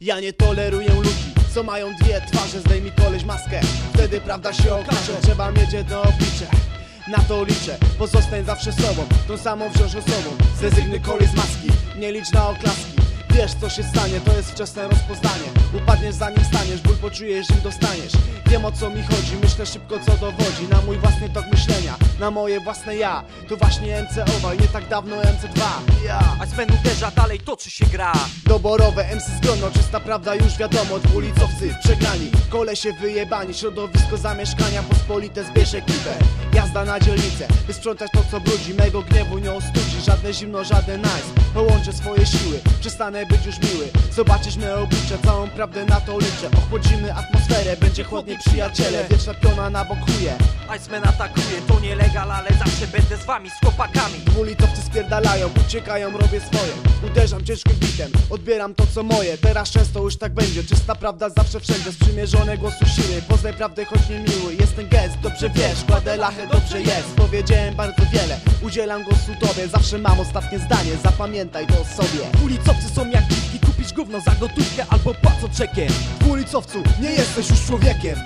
Ja nie toleruję ludzi, co mają dwie twarze Zdejmij koleś maskę, wtedy prawda się okaże Trzeba mieć jedno oblicze. Na to liczę, pozostań zawsze sobą Tą samą wciąż osobą. Zrezygnuj kolej z maski, nie licz na oklaski Wiesz co się stanie, to jest wczesne rozpoznanie. Upadniesz zanim staniesz, ból poczujesz im dostaniesz. Wiem o co mi chodzi, myślę szybko co dowodzi. Na mój własny tok myślenia, na moje własne ja. To właśnie MC Owal, nie tak dawno MC2 Ja. Iceman uderza, dalej toczy się gra. Doborowe MC zgrono, czysta prawda już wiadomo Dwulicowcy przegrani, kolesie wyjebani Środowisko zamieszkania, pospolite zbierz ekipę. Jazda na dzielnicę, by sprzątać to co brudzi. Mego gniewu nie ostudzi, żadne zimno, żaden nice Połączę swoje siły, przestanę być już miły. Zobaczysz me oblicze, całą prawdę na to liczę. Ochłodzimy atmosferę, będzie chłodniej przyjaciele. Wieczna piona na bok chuje. Iceman atakuje, to nielegal, ale zawsze będę z wami, z chłopakami. Dwulicowcy spierdalają, uciekają, robię swoje. Uderzam ciężkim bitem, odbieram to co moje. Teraz często już tak będzie, czysta prawda zawsze wszędzie. Sprzymierzone głosu siły, poznaj prawdę choć nie miły. Jest ten gest, dobrze wiesz, kładę lachę, dobrze jest. Powiedziałem bardzo wiele, udzielam głosu tobie. Zawsze mam ostatnie zdanie, zapamiętaj to sobie. Ulicowcy są jak dziwki, kupisz gówno za gotówkę albo płacą czekiem Dwulicowcu, nie jesteś już człowiekiem.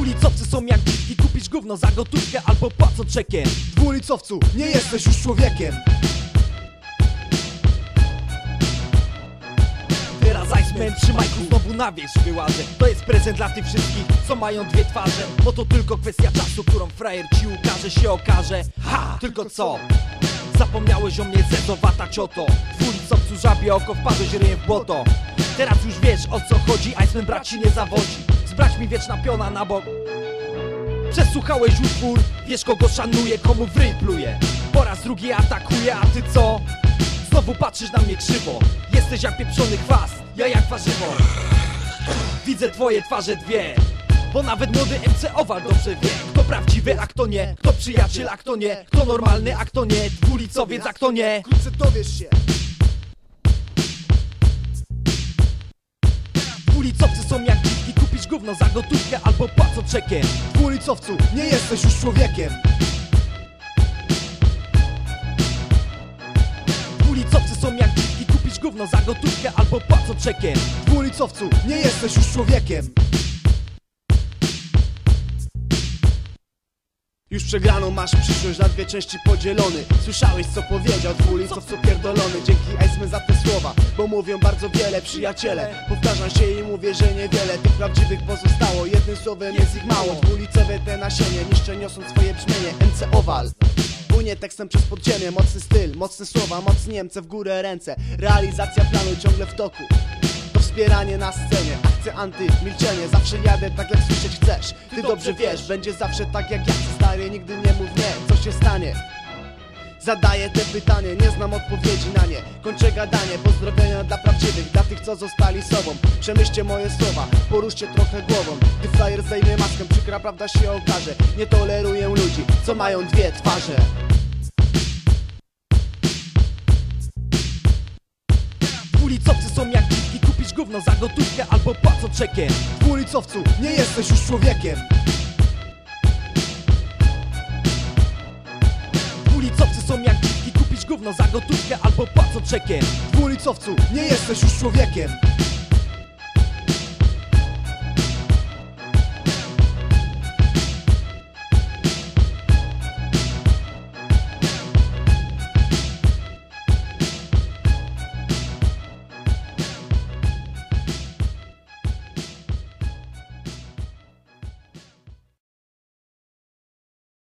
Ulicowcy są jak dziwki, kupisz gówno za gotówkę albo płacą czekiem Dwulicowcu, nie jesteś już człowiekiem. Iceman przy majku znowu na wierzch wyłażę. To jest prezent dla tych wszystkich, co mają dwie twarze. Bo to tylko kwestia czasu, którą frajer ci ukaże się okaże. Ha! Tylko co? Zapomniałeś o mnie zedowata cioto. Dwulicowcu żabie oko wpadłeś ryjem w błoto. Teraz już wiesz o co chodzi, Iceman brat ci nie zawodzi. Zbrać mi wieczna piona na bok. Przesłuchałeś utwór, wiesz kogo szanuję, komu w ryj pluje Po raz drugi atakuję, a ty co? Znowu patrzysz na mnie krzywo. Jesteś jak pieprzony chwast, ja jak warzywo. Widzę twoje twarze dwie bo nawet młody MC Owal dobrze wie Kto prawdziwy, a kto nie. Kto przyjaciel, a kto nie. Kto normalny, a kto nie. Dwulicowiec, a kto nie. Wkrótce dowiesz się. Dwulicowcy są jak dziwki Kupisz gówno za gotówkę albo płacą czekiem. Dwulicowcu, nie jesteś już człowiekiem. Dwulicowcy są jak dziwki Kupisz gówno za gotówkę albo płacą czekiem. Dwulicowcu, nie jesteś już człowiekiem Już przegraną masz przyszłość na dwie części podzielony. Słyszałeś co powiedział dwulicowcu pierdolony Dzięki Iceman za te słowa, bo mówią bardzo wiele przyjaciele. Powtarzam się i mówię, że niewiele tych prawdziwych pozostało. Jednym słowem jest ich mało, dwulicowe te nasienie Niszcze niosą swoje brzmienie, MC Owal. Płynie tekstem przez podziemie, mocny styl, mocne słowa, mocni Niemce w górę ręce. Realizacja planu ciągle w toku. to wspieranie na scenie. Akcje anty, milczenie, zawsze jadę tak jak słyszeć chcesz. Ty dobrze wiesz, będzie zawsze tak jak ja. Stary Nigdy nie mów nie, co się stanie? Zadaję te pytanie, nie znam odpowiedzi na nie. Kończę gadanie, pozdrowienia dla prawdziwych Dla tych co zostali sobą. Przemyślcie moje słowa, poruszcie trochę głową. Gdy flyer zdejmie maskę, przykra prawda się okaże. Nie toleruję ludzi, co mają dwie twarze. Dwulicowcy są jak dziwki Kupisz gówno za gotówkę albo płacą czekiem Dwulicowcu, nie jesteś już człowiekiem. Dwulicowcy są jak dziwki Kupisz gówno za gotówkę albo płacą czekiem Dwulicowcu, nie jesteś już człowiekiem